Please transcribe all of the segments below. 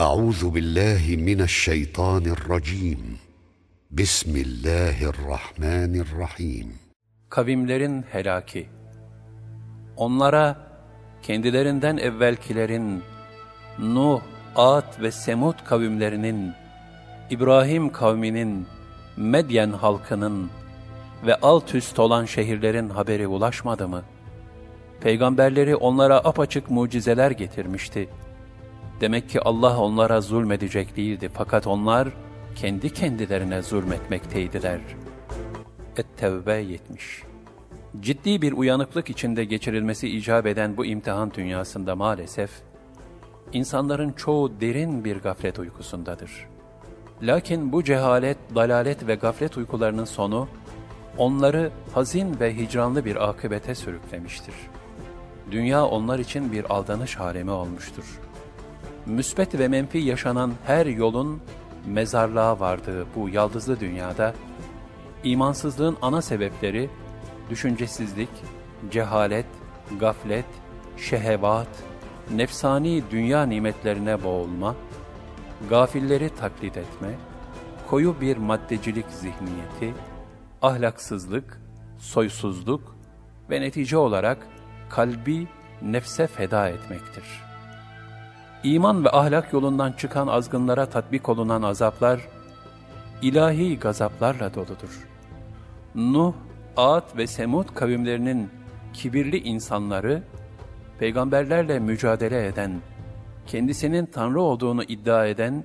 أعوذ بالله من الشيطان الرجيم بسم الله الرحمن الرحيم Kavimlerin helaki. Onlara kendilerinden evvelkilerin Nuh, Ad ve Semud kavimlerinin, İbrahim kavminin, Medyen halkının ve alt üst olan şehirlerin haberi ulaşmadı mı? Peygamberleri onlara apaçık mucizeler getirmişti. Demek ki Allah onlara zulmedecek değildi fakat onlar kendi kendilerine zulmetmekteydiler. Et-Tevbe 70 Ciddi bir uyanıklık içinde geçirilmesi icap eden bu imtihan dünyasında maalesef, insanların çoğu derin bir gaflet uykusundadır. Lakin bu cehalet, dalalet ve gaflet uykularının sonu, onları hazin ve hicranlı bir akıbete sürüklemiştir. Dünya onlar için bir aldanış halemi olmuştur. Müsbet ve menfi yaşanan her yolun mezarlığa vardığı bu yaldızlı dünyada, imansızlığın ana sebepleri, düşüncesizlik, cehalet, gaflet, şehevat, nefsani dünya nimetlerine boğulma, gafilleri taklit etme, koyu bir maddecilik zihniyeti, ahlaksızlık, soysuzluk ve netice olarak kalbi nefse feda etmektir. İman ve ahlak yolundan çıkan azgınlara tatbik olunan azaplar, ilahi gazaplarla doludur. Nuh, Ad ve Semud kavimlerinin kibirli insanları, peygamberlerle mücadele eden, kendisinin Tanrı olduğunu iddia eden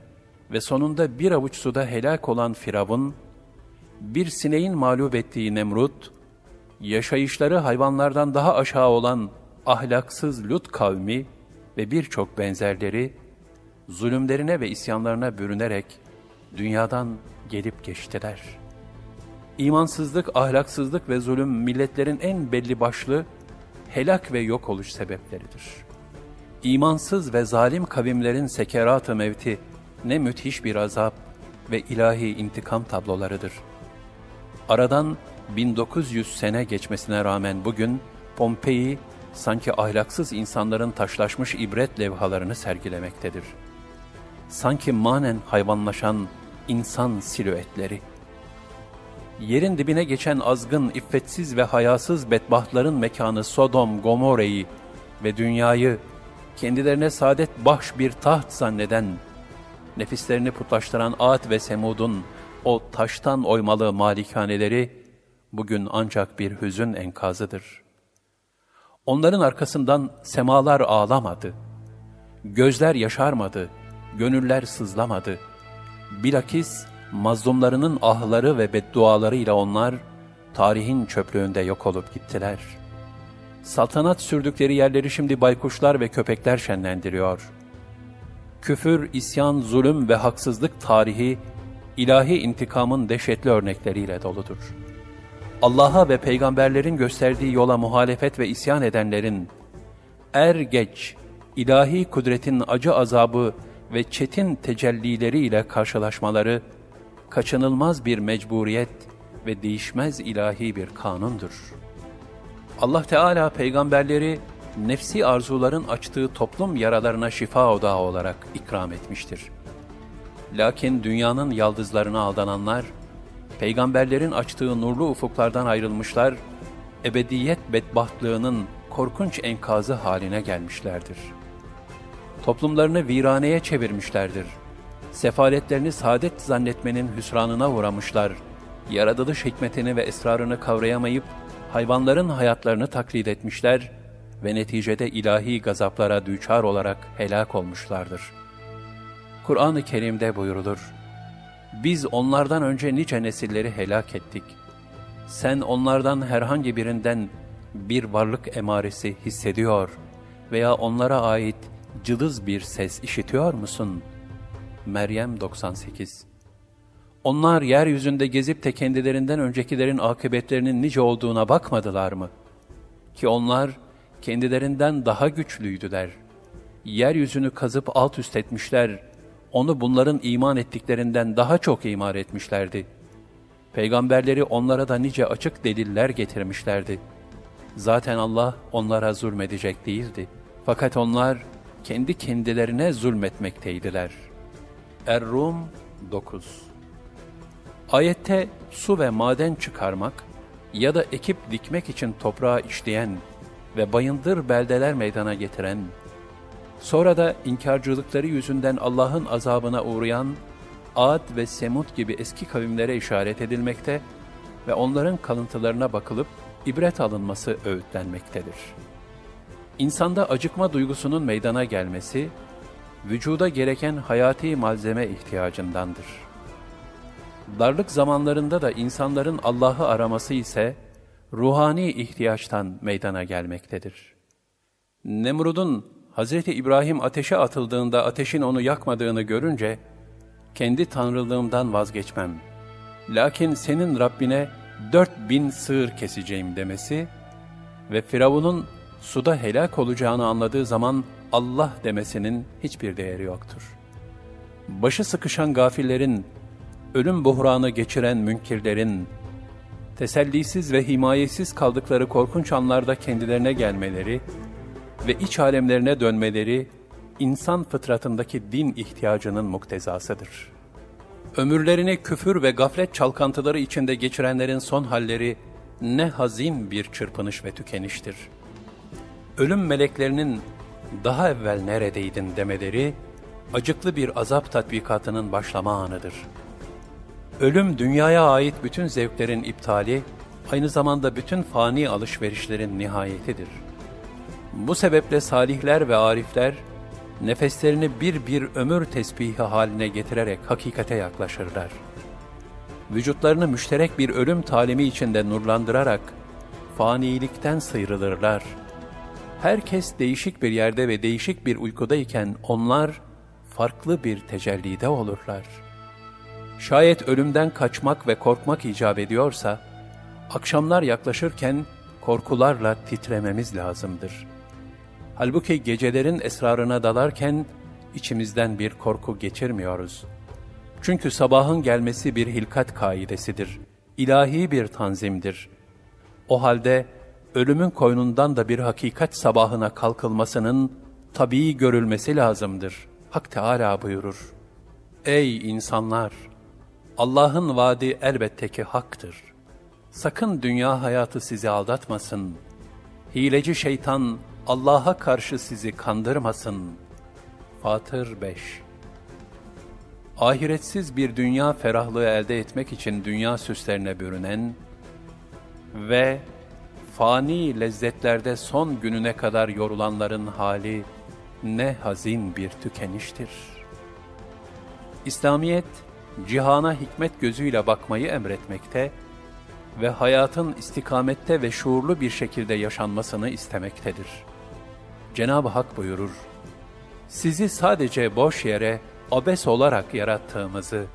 ve sonunda bir avuç suda helak olan Firavun, bir sineğin mağlup ettiği Nemrut, yaşayışları hayvanlardan daha aşağı olan ahlaksız Lut kavmi ve birçok benzerleri, zulümlerine ve isyanlarına bürünerek dünyadan gelip geçtiler. İmansızlık, ahlaksızlık ve zulüm milletlerin en belli başlı helak ve yok oluş sebepleridir. İmansız ve zalim kavimlerin sekerat-ı mevti ne müthiş bir azap ve ilahi intikam tablolarıdır. Aradan 1900 sene geçmesine rağmen bugün Pompei sanki ahlaksız insanların taşlaşmış ibret levhalarını sergilemektedir. Sanki manen hayvanlaşan insan silüetleri. Yerin dibine geçen azgın, iffetsiz ve hayasız bedbahtların mekanı Sodom, Gomorre'yi ve dünyayı kendilerine saadet bahş bir taht zanneden, nefislerini putlaştıran Ad ve Semud'un o taştan oymalı malikaneleri bugün ancak bir hüzün enkazıdır. Onların arkasından semalar ağlamadı, gözler yaşarmadı, gönüller sızlamadı. Bilakis mazlumlarının ahları ve beddualarıyla onlar tarihin çöplüğünde yok olup gittiler. Saltanat sürdükleri yerleri şimdi baykuşlar ve köpekler şenlendiriyor. Küfür, isyan, zulüm ve haksızlık tarihi ilahi intikamın dehşetli örnekleriyle doludur. Allah'a ve peygamberlerin gösterdiği yola muhalefet ve isyan edenlerin er geç ilahi kudretin acı azabı ve çetin tecellileriyle karşılaşmaları kaçınılmaz bir mecburiyet ve değişmez ilahi bir kanundur. Allah Teala peygamberleri nefsi arzuların açtığı toplum yaralarına şifa odağı olarak ikram etmiştir. Lakin dünyanın yaldızlarına aldananlar, peygamberlerin açtığı nurlu ufuklardan ayrılmışlar, ebediyet bedbahtlığının korkunç enkazı haline gelmişlerdir. Toplumlarını viraneye çevirmişlerdir. Sefaletlerini saadet zannetmenin hüsranına uğramışlar. Yaratılış hikmetini ve esrarını kavrayamayıp hayvanların hayatlarını taklit etmişler ve neticede ilahi gazaplara düçar olarak helak olmuşlardır. Kur'an-ı Kerim'de buyurulur, Biz onlardan önce nice nesilleri helak ettik. Sen onlardan herhangi birinden bir varlık emaresi hissediyor veya onlara ait cılız bir ses işitiyor musun? Meryem 98 Onlar yeryüzünde gezip de kendilerinden öncekilerin akıbetlerinin nice olduğuna bakmadılar mı? Ki onlar kendilerinden daha güçlüydüler. Yeryüzünü kazıp alt üst etmişler, onu bunların iman ettiklerinden daha çok imar etmişlerdi. Peygamberleri onlara da nice açık deliller getirmişlerdi. Zaten Allah onlara zulmedecek değildi. Fakat onlar kendi kendilerine zulmetmekteydiler. Er-Rum 9 Ayette su ve maden çıkarmak ya da ekip dikmek için toprağa işleyen ve bayındır beldeler meydana getiren, sonra da inkarcılıkları yüzünden Allah'ın azabına uğrayan Ad ve Semud gibi eski kavimlere işaret edilmekte ve onların kalıntılarına bakılıp ibret alınması öğütlenmektedir. İnsanda acıkma duygusunun meydana gelmesi, vücuda gereken hayati malzeme ihtiyacındandır. Darlık zamanlarında da insanların Allah'ı araması ise, ruhani ihtiyaçtan meydana gelmektedir. Nemrud'un Hz. İbrahim ateşe atıldığında ateşin onu yakmadığını görünce, kendi tanrılığımdan vazgeçmem. Lakin senin Rabbine dört bin sığır keseceğim demesi ve Firavun'un suda helak olacağını anladığı zaman Allah demesinin hiçbir değeri yoktur. Başı sıkışan gafillerin, ölüm buhranı geçiren münkirlerin, tesellisiz ve himayesiz kaldıkları korkunç anlarda kendilerine gelmeleri ve iç alemlerine dönmeleri, insan fıtratındaki din ihtiyacının muktezasıdır. Ömürlerini küfür ve gaflet çalkantıları içinde geçirenlerin son halleri ne hazin bir çırpınış ve tükeniştir. Ölüm meleklerinin daha evvel neredeydin demeleri, acıklı bir azap tatbikatının başlama anıdır. Ölüm dünyaya ait bütün zevklerin iptali, aynı zamanda bütün fani alışverişlerin nihayetidir. Bu sebeple salihler ve arifler, nefeslerini bir bir ömür tesbihi haline getirerek hakikate yaklaşırlar. Vücutlarını müşterek bir ölüm talimi içinde nurlandırarak, fanilikten sıyrılırlar. Herkes değişik bir yerde ve değişik bir uykudayken onlar, farklı bir tecellide olurlar. Şayet ölümden kaçmak ve korkmak icap ediyorsa, akşamlar yaklaşırken korkularla titrememiz lazımdır.'' Halbuki gecelerin esrarına dalarken içimizden bir korku geçirmiyoruz. Çünkü sabahın gelmesi bir hilkat kaidesidir. ilahi bir tanzimdir. O halde ölümün koynundan da bir hakikat sabahına kalkılmasının tabii görülmesi lazımdır. Hak Teala buyurur. Ey insanlar! Allah'ın vaadi elbette ki haktır. Sakın dünya hayatı sizi aldatmasın. Hileci şeytan Allah'a karşı sizi kandırmasın. Fatır 5 Ahiretsiz bir dünya ferahlığı elde etmek için dünya süslerine bürünen ve fani lezzetlerde son gününe kadar yorulanların hali ne hazin bir tükeniştir. İslamiyet, cihana hikmet gözüyle bakmayı emretmekte ve hayatın istikamette ve şuurlu bir şekilde yaşanmasını istemektedir.'' Cenab-ı Hak buyurur, sizi sadece boş yere abes olarak yarattığımızı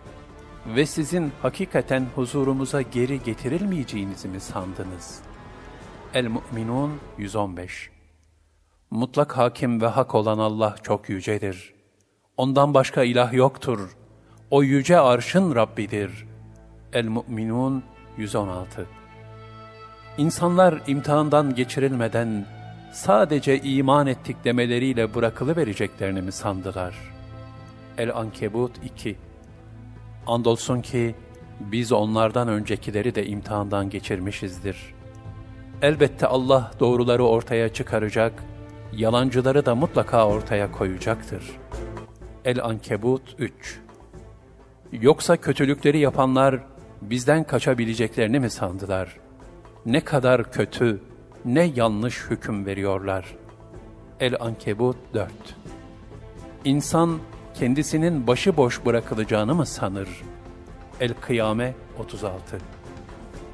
ve sizin hakikaten huzurumuza geri getirilmeyeceğinizi mi sandınız? El-Mu'minun 115 Mutlak hakim ve hak olan Allah çok yücedir. Ondan başka ilah yoktur. O yüce arşın Rabbidir. El-Mu'minun 116 İnsanlar imtihandan geçirilmeden sadece iman ettik demeleriyle bırakılıvereceklerini mi sandılar? El-Ankebut 2 Andolsun ki biz onlardan öncekileri de imtihandan geçirmişizdir. Elbette Allah doğruları ortaya çıkaracak, yalancıları da mutlaka ortaya koyacaktır. El-Ankebut 3 Yoksa kötülükleri yapanlar bizden kaçabileceklerini mi sandılar? Ne kadar kötü, ne yanlış hüküm veriyorlar. El-Ankebut 4 İnsan kendisinin başıboş bırakılacağını mı sanır? El-Kıyame 36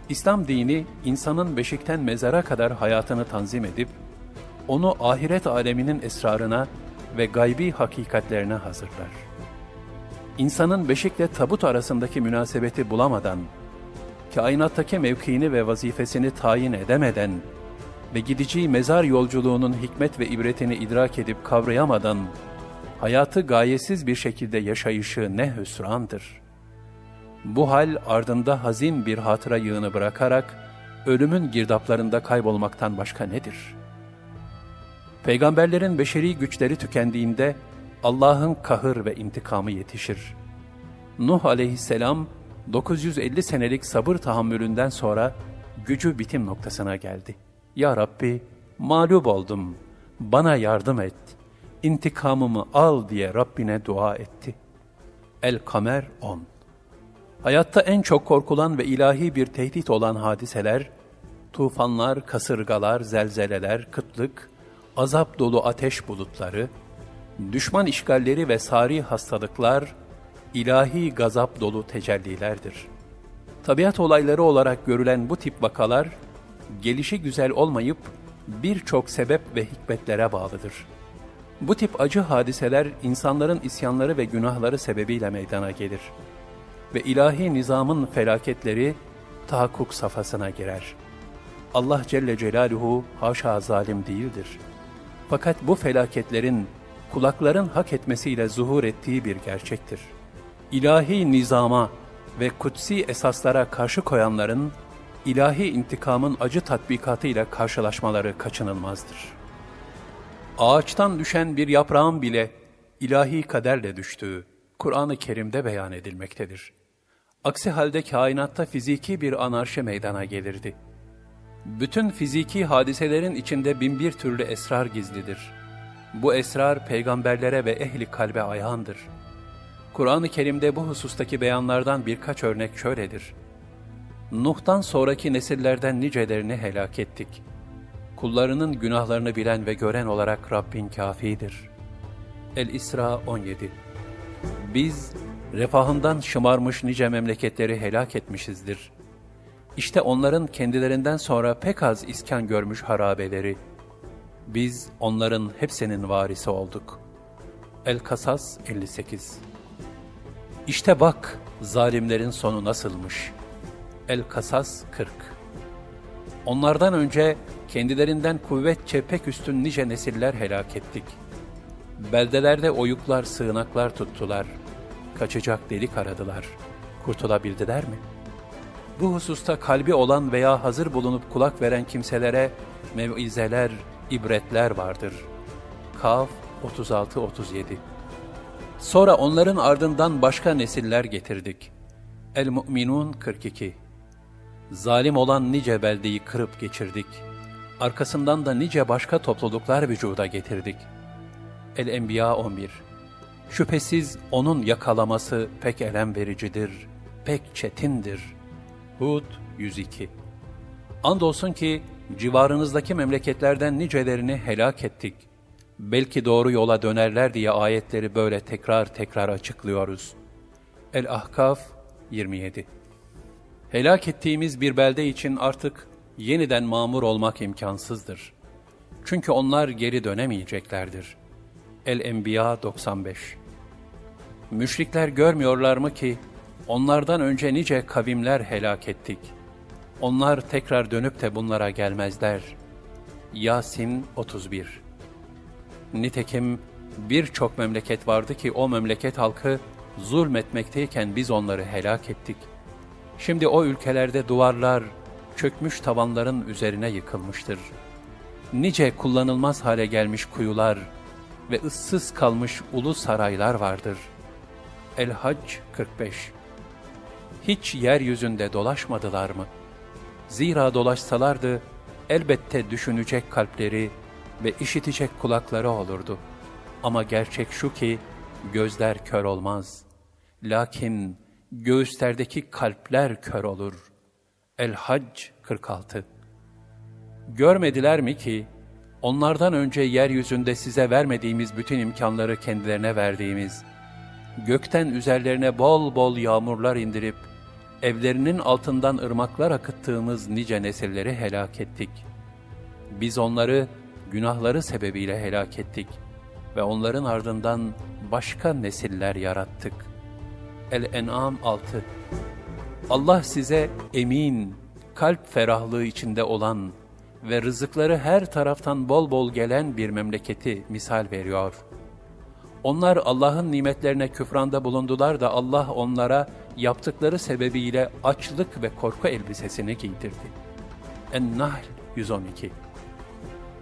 İslam dini insanın beşikten mezara kadar hayatını tanzim edip, onu ahiret aleminin esrarına ve gaybi hakikatlerine hazırlar. İnsanın beşikle tabut arasındaki münasebeti bulamadan, kainattaki mevkiini ve vazifesini tayin edemeden, ve gideceği mezar yolculuğunun hikmet ve ibretini idrak edip kavrayamadan, hayatı gayesiz bir şekilde yaşayışı ne hüsrandır. Bu hal ardında hazin bir hatıra yığını bırakarak, ölümün girdaplarında kaybolmaktan başka nedir? Peygamberlerin beşeri güçleri tükendiğinde Allah'ın kahır ve intikamı yetişir. Nuh aleyhisselam 950 senelik sabır tahammülünden sonra gücü bitim noktasına geldi. Ya Rabbi mağlup oldum, bana yardım et, intikamımı al diye Rabbine dua etti. El-Kamer 10 Hayatta en çok korkulan ve ilahi bir tehdit olan hadiseler, tufanlar, kasırgalar, zelzeleler, kıtlık, azap dolu ateş bulutları, düşman işgalleri ve sari hastalıklar, ilahi gazap dolu tecellilerdir. Tabiat olayları olarak görülen bu tip vakalar, gelişi güzel olmayıp birçok sebep ve hikmetlere bağlıdır. Bu tip acı hadiseler insanların isyanları ve günahları sebebiyle meydana gelir. Ve ilahi nizamın felaketleri tahakkuk safhasına girer. Allah Celle Celaluhu haşa zalim değildir. Fakat bu felaketlerin kulakların hak etmesiyle zuhur ettiği bir gerçektir. İlahi nizama ve kutsi esaslara karşı koyanların ilahi intikamın acı tatbikatıyla karşılaşmaları kaçınılmazdır. Ağaçtan düşen bir yaprağın bile ilahi kaderle düştüğü Kur'an-ı Kerim'de beyan edilmektedir. Aksi halde kainatta fiziki bir anarşi meydana gelirdi. Bütün fiziki hadiselerin içinde binbir türlü esrar gizlidir. Bu esrar peygamberlere ve ehli kalbe ayağındır. Kur'an-ı Kerim'de bu husustaki beyanlardan birkaç örnek şöyledir. Nuh'tan sonraki nesillerden nicelerini helak ettik. Kullarının günahlarını bilen ve gören olarak Rabbin kafidir. El-İsra 17 Biz refahından şımarmış nice memleketleri helak etmişizdir. İşte onların kendilerinden sonra pek az iskan görmüş harabeleri. Biz onların hepsinin varisi olduk. El-Kasas 58 İşte bak zalimlerin sonu nasılmış. El-Kasas 40 Onlardan önce kendilerinden kuvvetçe pek üstün nice nesiller helak ettik. Beldelerde oyuklar, sığınaklar tuttular. Kaçacak delik aradılar. Kurtulabildiler mi? Bu hususta kalbi olan veya hazır bulunup kulak veren kimselere mevizeler, ibretler vardır. Kaf 36-37 Sonra onların ardından başka nesiller getirdik. El-Mu'minun 42 Zalim olan nice beldeyi kırıp geçirdik. Arkasından da nice başka topluluklar vücuda getirdik. El-Enbiya 11 Şüphesiz onun yakalaması pek elem vericidir, pek çetindir. Hud 102 Andolsun ki civarınızdaki memleketlerden nicelerini helak ettik. Belki doğru yola dönerler diye ayetleri böyle tekrar tekrar açıklıyoruz. El-Ahkaf 27 Helak ettiğimiz bir belde için artık yeniden mamur olmak imkansızdır. Çünkü onlar geri dönemeyeceklerdir. El-Enbiya 95 Müşrikler görmüyorlar mı ki, onlardan önce nice kavimler helak ettik. Onlar tekrar dönüp de bunlara gelmezler. Yasin 31 Nitekim birçok memleket vardı ki o memleket halkı zulmetmekteyken biz onları helak ettik.'' Şimdi o ülkelerde duvarlar, çökmüş tavanların üzerine yıkılmıştır. Nice kullanılmaz hale gelmiş kuyular ve ıssız kalmış ulu saraylar vardır. El-Hac 45 Hiç yeryüzünde dolaşmadılar mı? Zira dolaşsalardı, elbette düşünecek kalpleri ve işitecek kulakları olurdu. Ama gerçek şu ki, gözler kör olmaz. Lakin, göğüslerdeki kalpler kör olur. El-Hac 46 Görmediler mi ki, onlardan önce yeryüzünde size vermediğimiz bütün imkanları kendilerine verdiğimiz, gökten üzerlerine bol bol yağmurlar indirip, evlerinin altından ırmaklar akıttığımız nice nesilleri helak ettik. Biz onları günahları sebebiyle helak ettik ve onların ardından başka nesiller yarattık.'' El-En'am 6 Allah size emin, kalp ferahlığı içinde olan ve rızıkları her taraftan bol bol gelen bir memleketi misal veriyor. Onlar Allah'ın nimetlerine küfranda bulundular da Allah onlara yaptıkları sebebiyle açlık ve korku elbisesini giydirdi. En-Nahl 112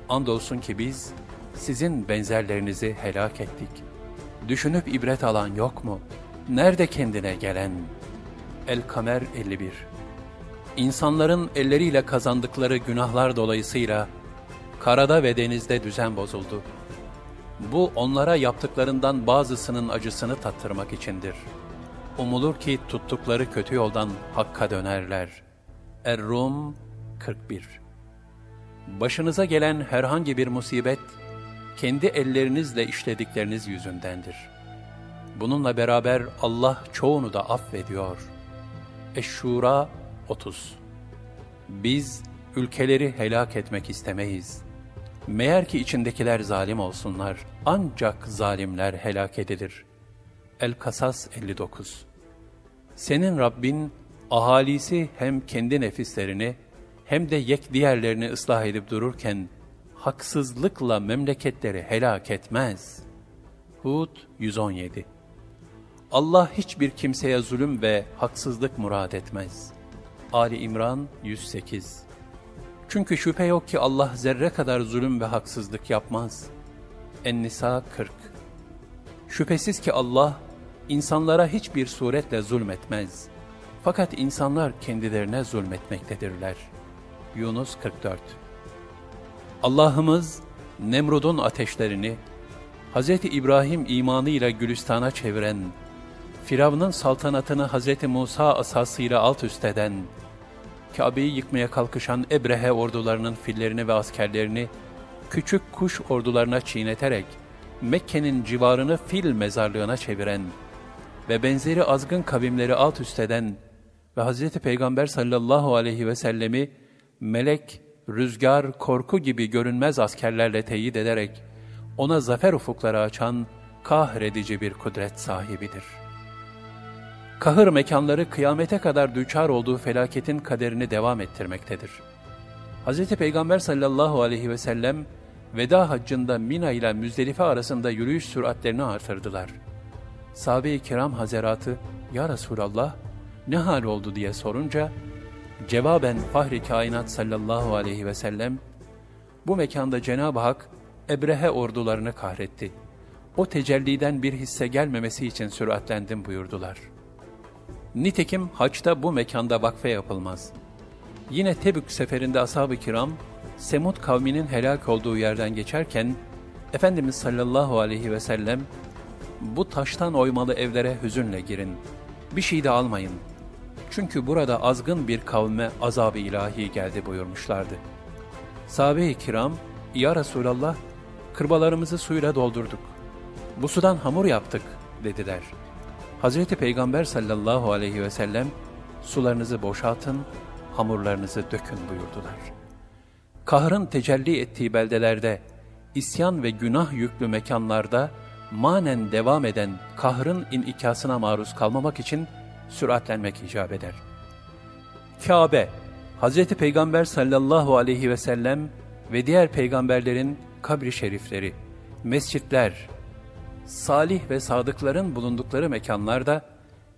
Andolsun ki biz sizin benzerlerinizi helak ettik. Düşünüp ibret alan yok mu? Nerede kendine gelen? El-Kamer 51 İnsanların elleriyle kazandıkları günahlar dolayısıyla karada ve denizde düzen bozuldu. Bu onlara yaptıklarından bazısının acısını tattırmak içindir. Umulur ki tuttukları kötü yoldan hakka dönerler. Er-Rum 41 Başınıza gelen herhangi bir musibet, kendi ellerinizle işledikleriniz yüzündendir. Bununla beraber Allah çoğunu da affediyor. Eşşura 30 Biz ülkeleri helak etmek istemeyiz. Meğer ki içindekiler zalim olsunlar, ancak zalimler helak edilir. El-Kasas 59 Senin Rabbin, ahalisi hem kendi nefislerini, hem de yek diğerlerini ıslah edip dururken, haksızlıkla memleketleri helak etmez. Hud 117 Allah hiçbir kimseye zulüm ve haksızlık murad etmez. Ali İmran 108 Çünkü şüphe yok ki Allah zerre kadar zulüm ve haksızlık yapmaz. En-Nisa 40 Şüphesiz ki Allah, insanlara hiçbir suretle zulmetmez. Fakat insanlar kendilerine zulmetmektedirler. Yunus 44 Allah'ımız, Nemrud'un ateşlerini, Hz. İbrahim imanıyla Gülistan'a çeviren, Firavun'un saltanatını Hz. Musa asasıyla alt üst eden, Kabe'yi yıkmaya kalkışan Ebrehe ordularının fillerini ve askerlerini, küçük kuş ordularına çiğneterek, Mekke'nin civarını fil mezarlığına çeviren ve benzeri azgın kavimleri alt üst eden ve Hz. Peygamber sallallahu aleyhi ve sellemi melek, rüzgar, korku gibi görünmez askerlerle teyit ederek ona zafer ufukları açan kahredici bir kudret sahibidir. Kahır mekanları kıyamete kadar düçar olduğu felaketin kaderini devam ettirmektedir. Hz. Peygamber sallallahu aleyhi ve sellem veda haccında Mina ile Müzdelife arasında yürüyüş süratlerini artırdılar. Sahabe-i kiram hazeratı, Ya Resulallah, ne hal oldu diye sorunca, cevaben Fahri Kainat sallallahu aleyhi ve sellem, bu mekanda Cenab-ı Hak, Ebrehe ordularını kahretti. O tecelliden bir hisse gelmemesi için süratlendim buyurdular. Nitekim haçta bu mekanda vakfe yapılmaz. Yine Tebük seferinde ashab-ı kiram, Semud kavminin helak olduğu yerden geçerken, Efendimiz sallallahu aleyhi ve sellem, bu taştan oymalı evlere hüzünle girin, bir şey de almayın. Çünkü burada azgın bir kavme azab-ı ilahi geldi buyurmuşlardı. Sahabe-i kiram, Ya Resulallah, kırbalarımızı suyla doldurduk. Bu sudan hamur yaptık dediler. Hazreti Peygamber sallallahu aleyhi ve sellem, sularınızı boşaltın, hamurlarınızı dökün buyurdular. Kahrın tecelli ettiği beldelerde, isyan ve günah yüklü mekanlarda, manen devam eden kahrın inikasına maruz kalmamak için süratlenmek icap eder. Kabe, Hz. Peygamber sallallahu aleyhi ve sellem ve diğer peygamberlerin kabri şerifleri, mescitler, salih ve sadıkların bulundukları mekanlarda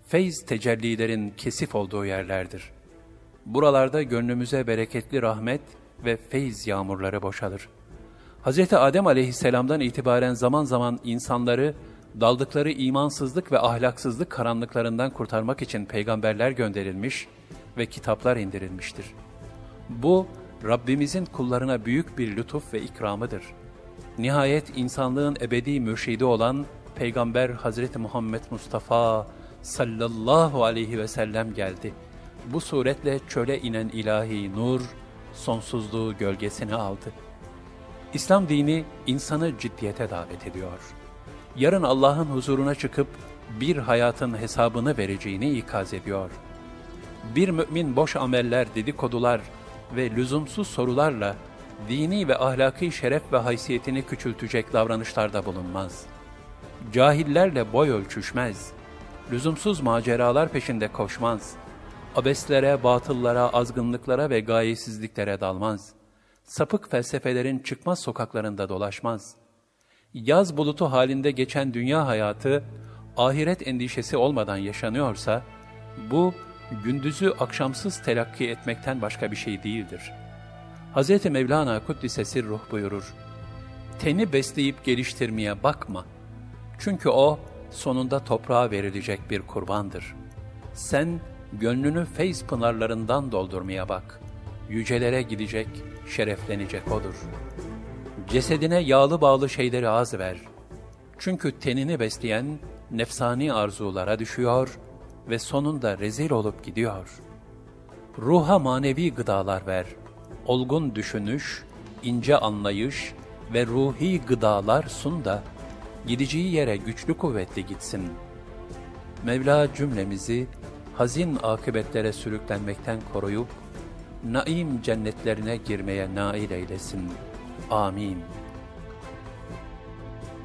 feyz tecellilerin kesif olduğu yerlerdir. Buralarda gönlümüze bereketli rahmet ve feyz yağmurları boşalır. Hz. Adem aleyhisselamdan itibaren zaman zaman insanları daldıkları imansızlık ve ahlaksızlık karanlıklarından kurtarmak için peygamberler gönderilmiş ve kitaplar indirilmiştir. Bu, Rabbimizin kullarına büyük bir lütuf ve ikramıdır. Nihayet insanlığın ebedi mürşidi olan Peygamber Hazreti Muhammed Mustafa sallallahu aleyhi ve sellem geldi. Bu suretle çöle inen ilahi nur, sonsuzluğu gölgesine aldı. İslam dini insanı ciddiyete davet ediyor. Yarın Allah'ın huzuruna çıkıp bir hayatın hesabını vereceğini ikaz ediyor. Bir mümin boş ameller, dedikodular ve lüzumsuz sorularla dini ve ahlaki şeref ve haysiyetini küçültecek davranışlarda bulunmaz. Cahillerle boy ölçüşmez. Lüzumsuz maceralar peşinde koşmaz. Abeslere, batıllara, azgınlıklara ve gayesizliklere dalmaz. Sapık felsefelerin çıkmaz sokaklarında dolaşmaz. Yaz bulutu halinde geçen dünya hayatı, ahiret endişesi olmadan yaşanıyorsa, bu, gündüzü akşamsız telakki etmekten başka bir şey değildir. Hz. Mevlana Kuddise Sirruh buyurur, Teni besleyip geliştirmeye bakma. Çünkü o sonunda toprağa verilecek bir kurbandır. Sen gönlünü feyz pınarlarından doldurmaya bak. Yücelere gidecek, şereflenecek odur. Cesedine yağlı bağlı şeyleri az ver. Çünkü tenini besleyen nefsani arzulara düşüyor ve sonunda rezil olup gidiyor. Ruha manevi gıdalar ver. Olgun düşünüş, ince anlayış ve ruhi gıdalar sun da gideceği yere güçlü kuvvetli gitsin. Mevla cümlemizi hazin akıbetlere sürüklenmekten koruyup naim cennetlerine girmeye nail eylesin. Amin.